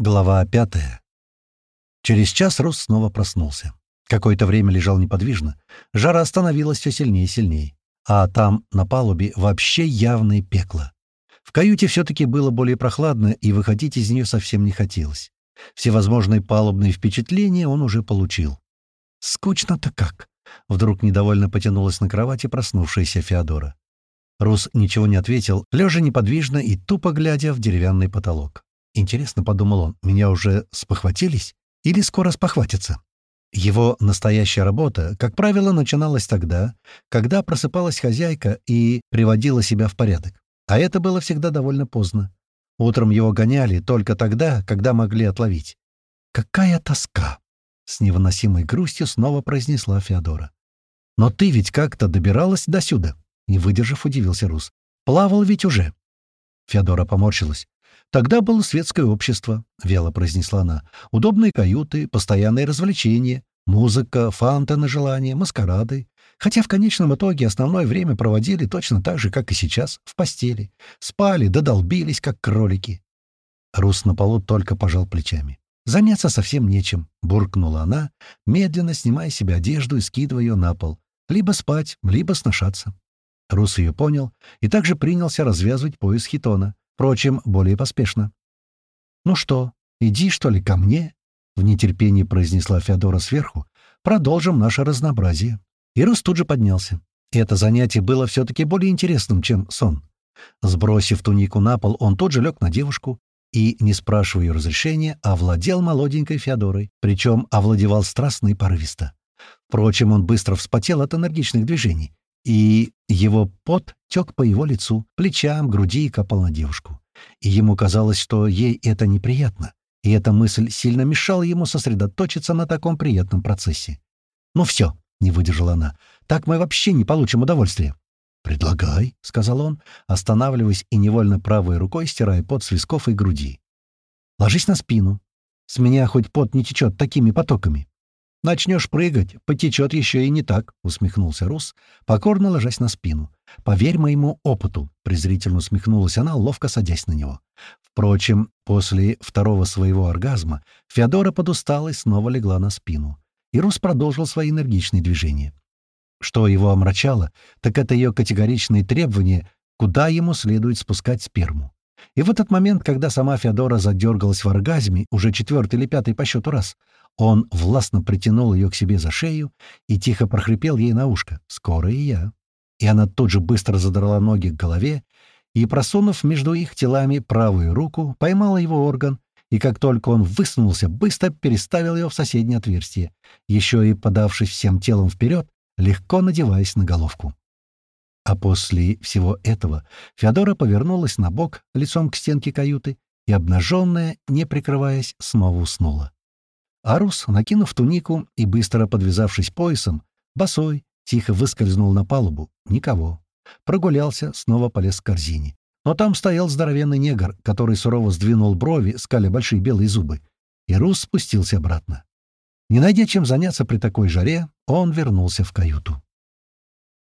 Глава пятая. Через час Рус снова проснулся. Какое-то время лежал неподвижно. Жара становилась все сильнее и сильнее. А там, на палубе, вообще явное пекло. В каюте все-таки было более прохладно, и выходить из нее совсем не хотелось. Всевозможные палубные впечатления он уже получил. «Скучно-то как!» Вдруг недовольно потянулась на кровати проснувшаяся Феодора. Рус ничего не ответил, лежа неподвижно и тупо глядя в деревянный потолок. Интересно, — подумал он, — меня уже спохватились? Или скоро спохватятся? Его настоящая работа, как правило, начиналась тогда, когда просыпалась хозяйка и приводила себя в порядок. А это было всегда довольно поздно. Утром его гоняли только тогда, когда могли отловить. «Какая тоска!» — с невыносимой грустью снова произнесла Феодора. «Но ты ведь как-то добиралась до сюда?» — не выдержав, удивился Рус. «Плавал ведь уже». Феодора поморщилась. «Тогда было светское общество», — вяло произнесла она. «Удобные каюты, постоянные развлечения, музыка, фанты на желание, маскарады. Хотя в конечном итоге основное время проводили точно так же, как и сейчас, в постели. Спали, додолбились, как кролики». Рус на полу только пожал плечами. «Заняться совсем нечем», — буркнула она, медленно снимая себе одежду и скидывая ее на пол. «Либо спать, либо сношаться». Рус ее понял и также принялся развязывать пояс хитона. Впрочем, более поспешно. «Ну что, иди, что ли, ко мне?» — в нетерпении произнесла Феодора сверху. «Продолжим наше разнообразие». И Рус тут же поднялся. Это занятие было все-таки более интересным, чем сон. Сбросив тунику на пол, он тут же лег на девушку и, не спрашивая ее разрешения, овладел молоденькой Феодорой, причем овладевал страстно и порывисто. Впрочем, он быстро вспотел от энергичных движений и его пот тек по его лицу, плечам, груди и капал на девушку. И ему казалось, что ей это неприятно, и эта мысль сильно мешала ему сосредоточиться на таком приятном процессе. «Ну все», — не выдержала она, — «так мы вообще не получим удовольствия». «Предлагай», — сказал он, останавливаясь и невольно правой рукой стирая пот с висков и груди. «Ложись на спину. С меня хоть пот не течет такими потоками». «Начнешь прыгать, потечет еще и не так», — усмехнулся Рус, покорно ложась на спину. «Поверь моему опыту», — презрительно усмехнулась она, ловко садясь на него. Впрочем, после второго своего оргазма Феодора подустала и снова легла на спину. И Рус продолжил свои энергичные движения. Что его омрачало, так это ее категоричные требования, куда ему следует спускать сперму. И в этот момент, когда сама Феодора задергалась в оргазме, уже четвертый или пятый по счету раз, он властно притянул ее к себе за шею и тихо прохрипел ей на ушко «Скоро и я». И она тут же быстро задрала ноги к голове и, просунув между их телами правую руку, поймала его орган, и как только он высунулся, быстро переставил ее в соседнее отверстие, еще и подавшись всем телом вперед, легко надеваясь на головку. А после всего этого Феодора повернулась на бок лицом к стенке каюты и, обнаженная, не прикрываясь, снова уснула. Арус, накинув тунику и быстро подвязавшись поясом, босой, тихо выскользнул на палубу. Никого. Прогулялся, снова полез к корзине. Но там стоял здоровенный негр, который сурово сдвинул брови, скаля большие белые зубы. И Рус спустился обратно. Не найдя чем заняться при такой жаре, он вернулся в каюту.